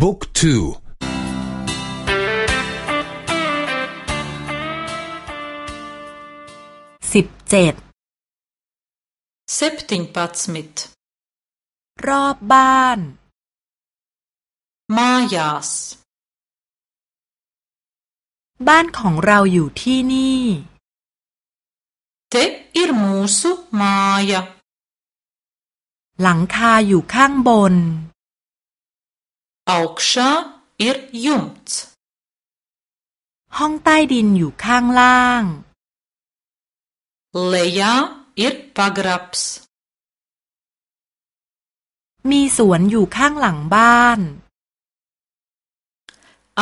บุ๊กทูสิบเจ็ด septiņpadsmit รอบบ้าน mājās บ้านของเราอยู่ที่นี่ te ir mūsu māja หลังคาอยู่ข้างบน augšā ir jumts ห้องใต้ดินอยู่ข้างล่าง lejā ir pagrabs มีสวนอยู่ข้างหลังบ้าน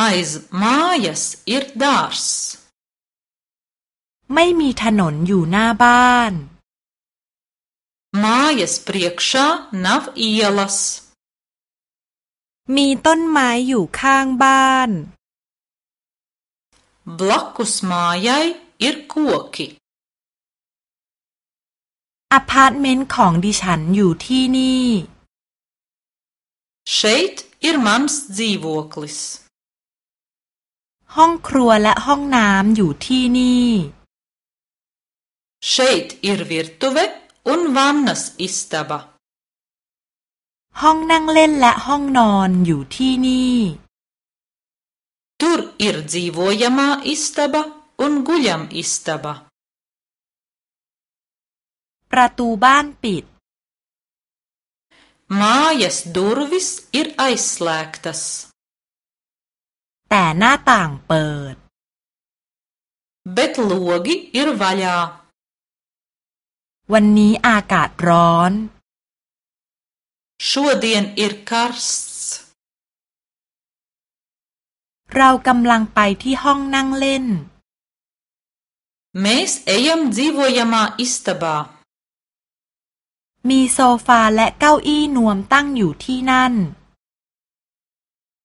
aiz mājas ir dārs ไม่มีถนนอยู่หน้าบ้าน mājas priekšā nav ielas มีต้นไม้อยู่ข้างบ้าน blakus mājai ir koki อพาร์ตเมนต์ของดิฉันอยู่ที่นี่ šeit ir mans dzīvoklis ห้องครัวและห้องน้ำอยู่ที่นี่ šeit ir virtuve un vannas istaba ห้องนั่งเล่นและห้องนอนอยู่ที่นี่ tur ir dzīvojamā istaba un guļam istaba ประตูบ้านปิด mājas durvis ir aizslēgtas แต่หน้าต่างเปิด bet logi ir vaļā วันนี้อากาศร้อน šodien ir karsts เรากำลังไปที่ห้องนั่งเล่น mēs ejam dzīvojamā istabā มีโซฟาและเก้าอี้นวมตั้งอยู่ที่นั่น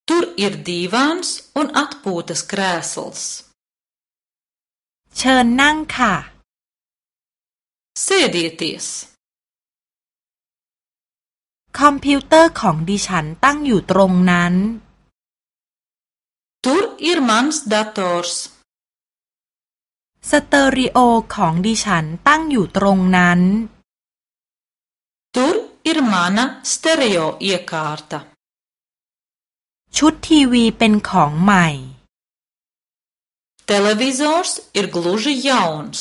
tur ir dīvāns un atpūtas krēsls เชิญนั่งค่ะ sēdieties คอมพิวเตอร์ของดิฉันตั้งอยู่ตรงนั้น tur ir mans dators สเตอริโอของดิฉันตั้งอยู่ตรงนั้น tur ir mana stereo iekārta ชุดทีวีเป็นของใหม่ televizors ir gluži jauns